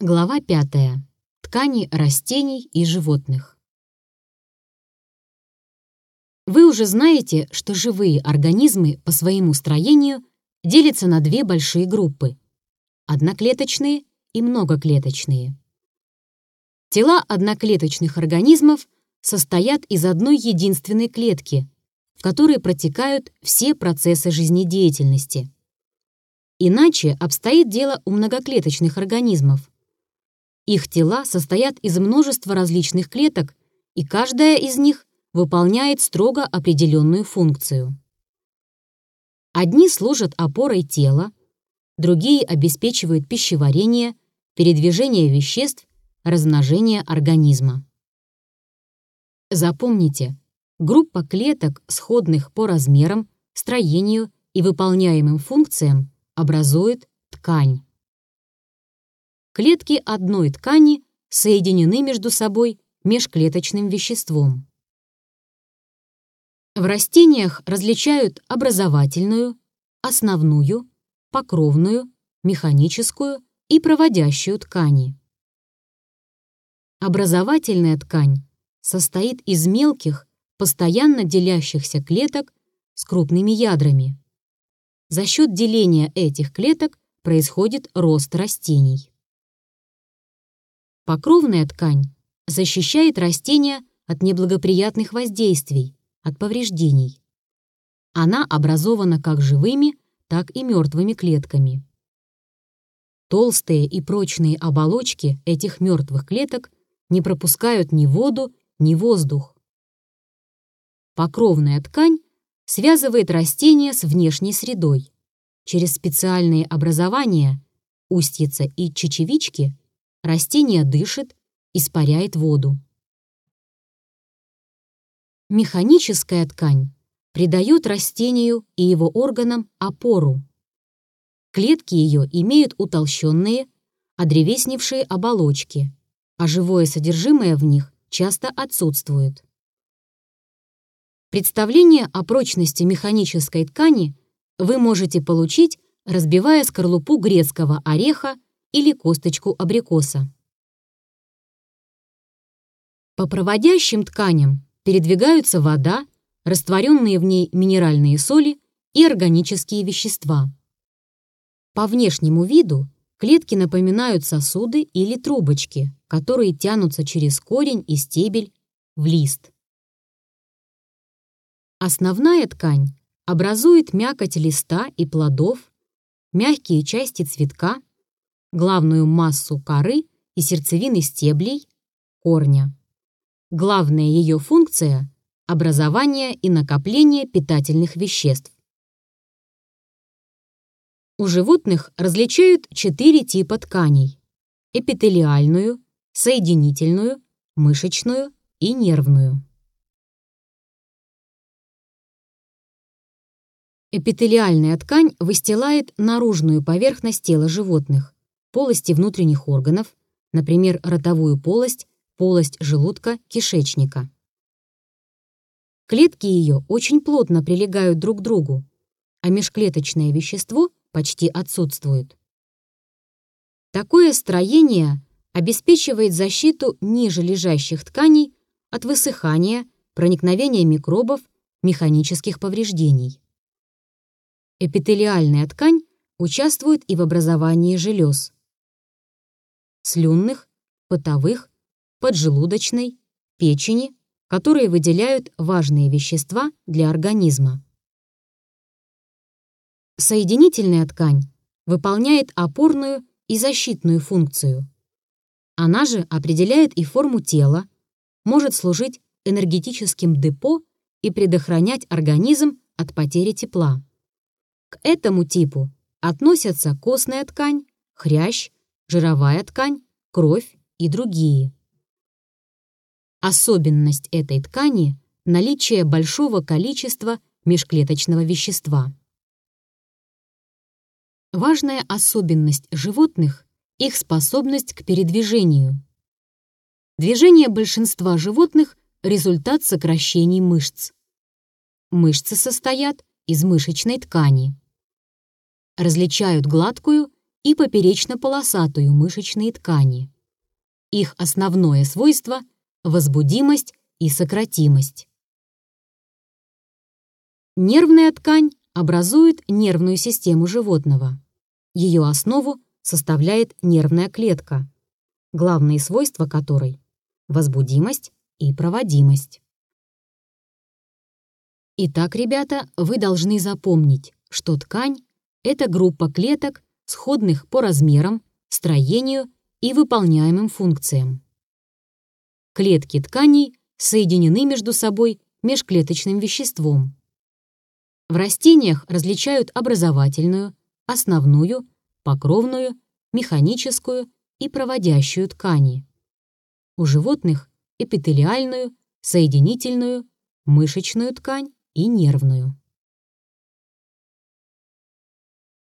Глава 5. Ткани растений и животных. Вы уже знаете, что живые организмы по своему строению делятся на две большие группы – одноклеточные и многоклеточные. Тела одноклеточных организмов состоят из одной единственной клетки, в которой протекают все процессы жизнедеятельности. Иначе обстоит дело у многоклеточных организмов – их тела состоят из множества различных клеток, и каждая из них выполняет строго определенную функцию. Одни служат опорой тела, другие обеспечивают пищеварение, передвижение веществ, размножение организма. Запомните, группа клеток, сходных по размерам, строению и выполняемым функциям, образует ткань. Клетки одной ткани соединены между собой межклеточным веществом. В растениях различают образовательную, основную, покровную, механическую и проводящую ткани. Образовательная ткань состоит из мелких, постоянно делящихся клеток с крупными ядрами. За счет деления этих клеток происходит рост растений. Покровная ткань защищает растения от неблагоприятных воздействий, от повреждений. Она образована как живыми, так и мертвыми клетками. Толстые и прочные оболочки этих мертвых клеток не пропускают ни воду, ни воздух. Покровная ткань связывает растения с внешней средой. Через специальные образования, устьица и чечевички, Растение дышит, испаряет воду. Механическая ткань придает растению и его органам опору. Клетки ее имеют утолщенные, одревесневшие оболочки, а живое содержимое в них часто отсутствует. Представление о прочности механической ткани вы можете получить, разбивая скорлупу грецкого ореха или косточку абрикоса. По проводящим тканям передвигаются вода, растворенные в ней минеральные соли и органические вещества. По внешнему виду клетки напоминают сосуды или трубочки, которые тянутся через корень и стебель в лист. Основная ткань образует мякоть листа и плодов, мягкие части цветка главную массу коры и сердцевины стеблей, корня. Главная ее функция – образование и накопление питательных веществ. У животных различают четыре типа тканей – эпителиальную, соединительную, мышечную и нервную. Эпителиальная ткань выстилает наружную поверхность тела животных, полости внутренних органов, например, ротовую полость, полость желудка, кишечника. Клетки ее очень плотно прилегают друг к другу, а межклеточное вещество почти отсутствует. Такое строение обеспечивает защиту ниже лежащих тканей от высыхания, проникновения микробов, механических повреждений. Эпителиальная ткань участвует и в образовании желез слюнных, потовых, поджелудочной, печени, которые выделяют важные вещества для организма. Соединительная ткань выполняет опорную и защитную функцию. Она же определяет и форму тела, может служить энергетическим депо и предохранять организм от потери тепла. К этому типу относятся костная ткань, хрящ, жировая ткань, кровь и другие. Особенность этой ткани – наличие большого количества межклеточного вещества. Важная особенность животных – их способность к передвижению. Движение большинства животных – результат сокращений мышц. Мышцы состоят из мышечной ткани. Различают гладкую и поперечно-полосатую мышечные ткани. Их основное свойство – возбудимость и сократимость. Нервная ткань образует нервную систему животного. Ее основу составляет нервная клетка, главные свойства которой – возбудимость и проводимость. Итак, ребята, вы должны запомнить, что ткань – это группа клеток, сходных по размерам, строению и выполняемым функциям. Клетки тканей соединены между собой межклеточным веществом. В растениях различают образовательную, основную, покровную, механическую и проводящую ткани. У животных – эпителиальную, соединительную, мышечную ткань и нервную.